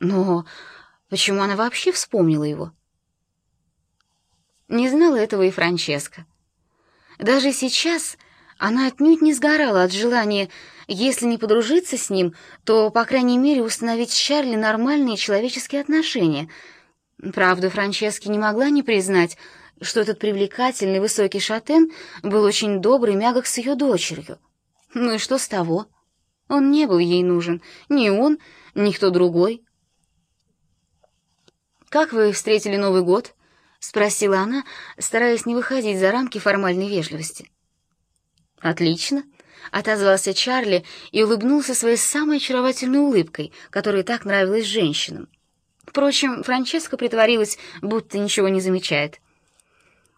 Но почему она вообще вспомнила его? Не знала этого и Франческа. Даже сейчас она отнюдь не сгорала от желания, если не подружиться с ним, то, по крайней мере, установить с Чарли нормальные человеческие отношения. Правда, Франчески не могла не признать, что этот привлекательный высокий шатен был очень добрый и мягок с ее дочерью. Ну и что с того? Он не был ей нужен, ни он, ни кто другой. «Как вы встретили Новый год?» — спросила она, стараясь не выходить за рамки формальной вежливости. «Отлично», — отозвался Чарли и улыбнулся своей самой очаровательной улыбкой, которая так нравилась женщинам. Впрочем, Франческа притворилась, будто ничего не замечает.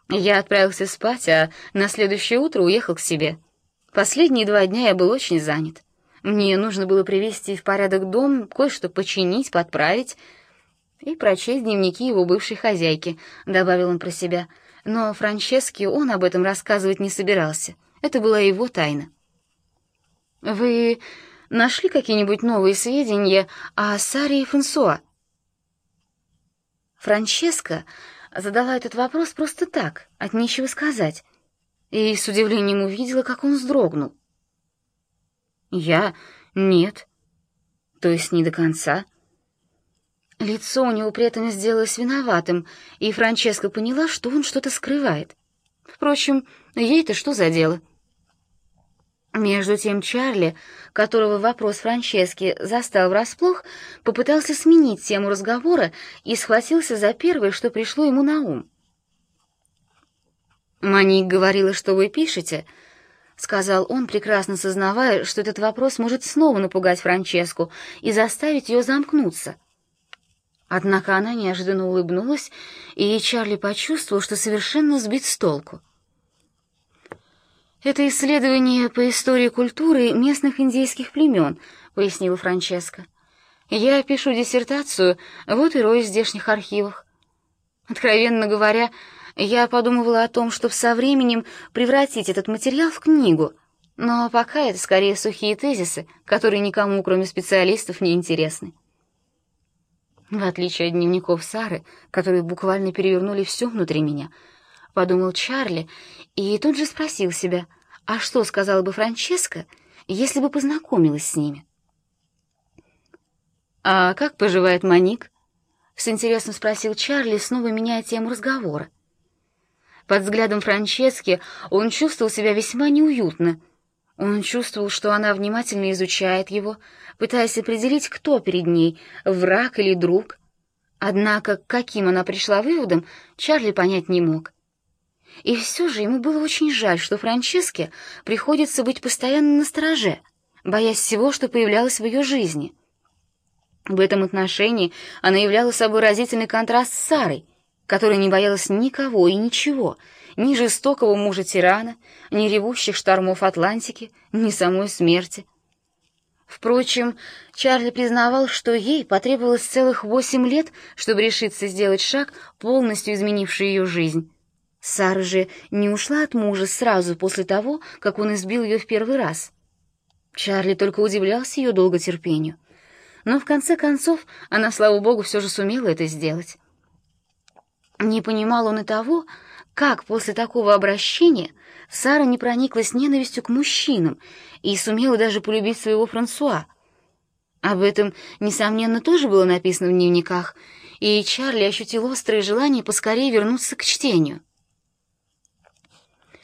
Я отправился спать, а на следующее утро уехал к себе. Последние два дня я был очень занят. Мне нужно было привести в порядок дом, кое-что починить, подправить и прочесть дневники его бывшей хозяйки, добавил он про себя. Но Франческе он об этом рассказывать не собирался. Это была его тайна. Вы нашли какие-нибудь новые сведения о Саре и Франсуа? Франческа задала этот вопрос просто так, от нечего сказать, и с удивлением увидела, как он вздрогнул. «Я? Нет. То есть не до конца?» Лицо у него при этом сделалось виноватым, и Франческа поняла, что он что-то скрывает. Впрочем, ей-то что за дело? Между тем Чарли, которого вопрос Франчески застал врасплох, попытался сменить тему разговора и схватился за первое, что пришло ему на ум. «Маник говорила, что вы пишете», — сказал он, прекрасно сознавая, что этот вопрос может снова напугать Франческу и заставить ее замкнуться. Однако она неожиданно улыбнулась, и Чарли почувствовал, что совершенно сбит с толку. «Это исследование по истории культуры местных индейских племен», — пояснила Франческа. «Я пишу диссертацию, вот и рою в здешних архивах. Откровенно говоря, я подумывала о том, чтобы со временем превратить этот материал в книгу, но пока это скорее сухие тезисы, которые никому, кроме специалистов, не интересны. В отличие от дневников Сары, которые буквально перевернули все внутри меня, подумал Чарли и тут же спросил себя, а что сказала бы Франческа, если бы познакомилась с ними? «А как поживает Моник?» — с интересом спросил Чарли, снова меняя тему разговора. Под взглядом Франчески он чувствовал себя весьма неуютно. Он чувствовал, что она внимательно изучает его, пытаясь определить, кто перед ней, враг или друг. Однако, каким она пришла выводом, Чарли понять не мог. И все же ему было очень жаль, что Франческе приходится быть постоянно на стороже, боясь всего, что появлялось в ее жизни. В этом отношении она являла собой разительный контраст с Сарой, которая не боялась никого и ничего, ни жестокого мужа-тирана, ни ревущих штормов Атлантики, ни самой смерти. Впрочем, Чарли признавал, что ей потребовалось целых восемь лет, чтобы решиться сделать шаг, полностью изменивший ее жизнь. Сара же не ушла от мужа сразу после того, как он избил ее в первый раз. Чарли только удивлялся ее долготерпению. Но в конце концов она, слава богу, все же сумела это сделать. Не понимал он и того, как после такого обращения Сара не прониклась ненавистью к мужчинам и сумела даже полюбить своего Франсуа. Об этом, несомненно, тоже было написано в дневниках, и Чарли ощутил острое желание поскорее вернуться к чтению.